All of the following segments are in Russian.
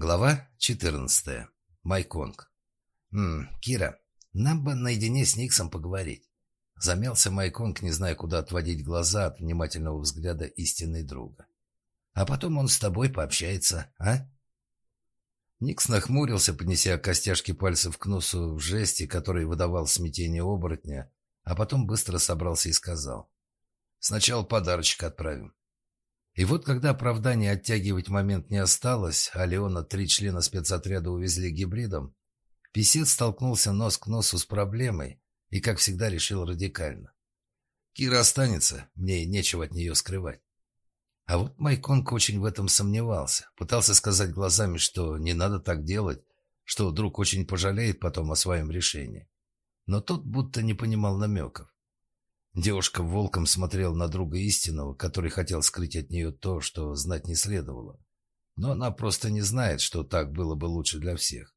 Глава 14. Майконг. «Ммм, Кира, нам бы наедине с Никсом поговорить». Замялся Майконг, не зная, куда отводить глаза от внимательного взгляда истинной друга. «А потом он с тобой пообщается, а?» Никс нахмурился, поднеся костяшки пальцев к носу в жесте, который выдавал смятение оборотня, а потом быстро собрался и сказал. «Сначала подарочек отправим. И вот когда оправдание оттягивать момент не осталось, а Леона три члена спецотряда увезли гибридом, писец столкнулся нос к носу с проблемой и, как всегда, решил радикально. Кира останется, мне нечего от нее скрывать. А вот Майконг очень в этом сомневался. Пытался сказать глазами, что не надо так делать, что друг очень пожалеет потом о своем решении. Но тот будто не понимал намеков. Девушка волком смотрел на друга истинного, который хотел скрыть от нее то, что знать не следовало. Но она просто не знает, что так было бы лучше для всех.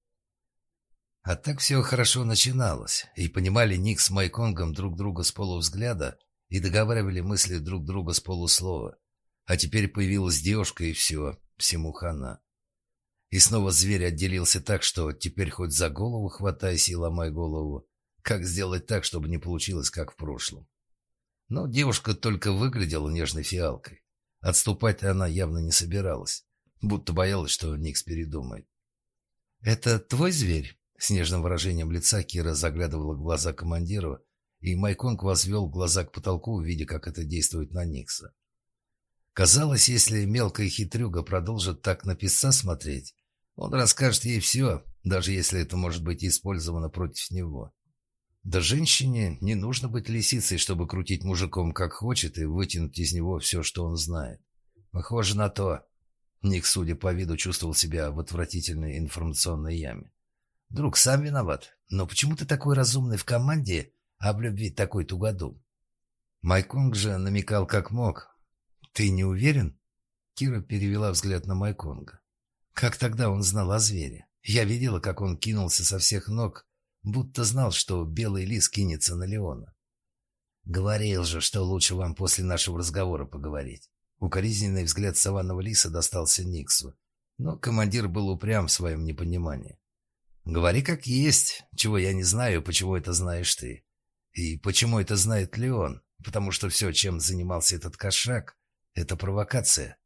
А так все хорошо начиналось, и понимали Ник с Майконгом друг друга с полувзгляда и договаривали мысли друг друга с полуслова. А теперь появилась девушка, и все, всему хана. И снова зверь отделился так, что теперь хоть за голову хватайся и ломай голову. Как сделать так, чтобы не получилось, как в прошлом? Но девушка только выглядела нежной фиалкой. Отступать она явно не собиралась, будто боялась, что Никс передумает. «Это твой зверь?» С нежным выражением лица Кира заглядывала в глаза командиру, и Майконг возвел глаза к потолку, видя, как это действует на Никса. Казалось, если мелкая хитрюга продолжит так на писца смотреть, он расскажет ей все, даже если это может быть использовано против него. Да женщине не нужно быть лисицей, чтобы крутить мужиком как хочет и вытянуть из него все, что он знает. Похоже на то. Ник, судя по виду, чувствовал себя в отвратительной информационной яме. Друг, сам виноват. Но почему ты такой разумный в команде, а в любви такой тугодум? Майконг же намекал как мог. Ты не уверен? Кира перевела взгляд на Майконга. Как тогда он знал о звере? Я видела, как он кинулся со всех ног, будто знал, что белый лис кинется на Леона. «Говорил же, что лучше вам после нашего разговора поговорить». Укоризненный взгляд саванного лиса достался Никсу, но командир был упрям в своем непонимании. «Говори как есть, чего я не знаю, почему это знаешь ты. И почему это знает Леон, потому что все, чем занимался этот кошак, это провокация.